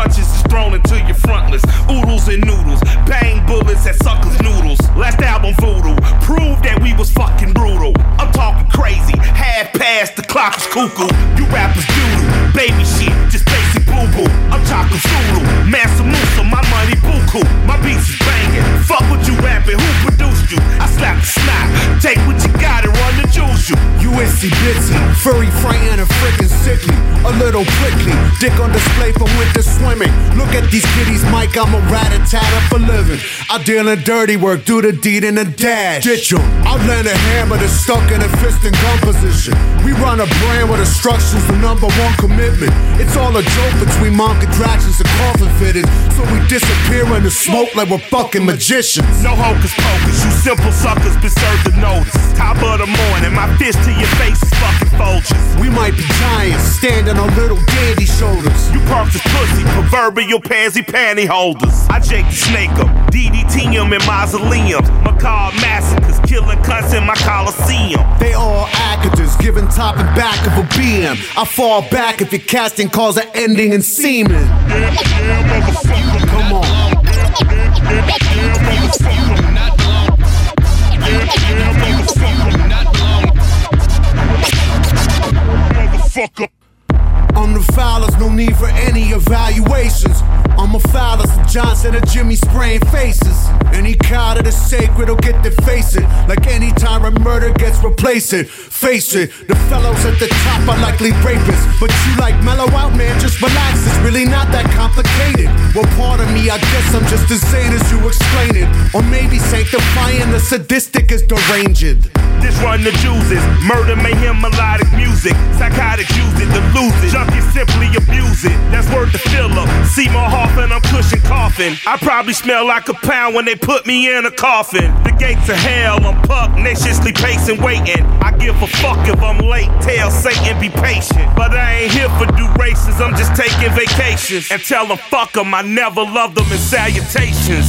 Punches is thrown into your frontless. Oodles and noodles, bang bullets at suckers' noodles. Last album, Voodoo, proved that we was fucking brutal. I'm talking crazy, half past the clock is cuckoo. You rappers doodle, baby shit, just basic boo boo. I'm talking. Bitsy, furry, frightened, and freaking sickly. A little prickly, dick on display for winter swimming. Look at these kitties, Mike, I'm a rat a tat up for living. I deal in dirty work, do the deed in a dash. Ditch 'em. I'll land a hammer that's stuck in a fist and gun position. We run a brand where destruction's the number one commitment. It's all a joke between mom contractions and coffin fittings. So we disappear in the smoke like we're fucking magicians. No hocus pocus, you simple suckers been served the notice. Top of the morning, my fist to your face is fucking Folgers. We might be giants, standing on little dandy shoulders. You punks is pussy, proverbial pansy panty holders. I Jake the Snake 'em, DDT 'em in mausoleums. Macabre massacres, killing cunts in my coliseum. They all actors, giving top and back of a BM. I fall back if your casting calls are ending in semen. Yeah, yeah, Come on. I'm the foulest, no need for any evaluations. I'm a of Johnson and Jimmy spraying faces. Any cow that is sacred will get their face it. Like any time a murder gets replaced it. Face it, the fellows at the top are likely rapists. But you like mellow out, man, just relax. It's really not that complicated. Well, part of me, I guess I'm just as sane as you explain it. Or maybe sanctifying the sadistic is deranged. This run the juices, murder, mayhem, melodic music. The Philip. Seymour Hoffman, I'm cushion coughing. I probably smell like a pound when they put me in a coffin. The gates of hell, I'm pugnaciously pacing, waiting. I give a fuck if I'm late. Tell Satan be patient. But I ain't here for durations, I'm just taking vacations. And tell them fuck 'em, I never loved them in salutations.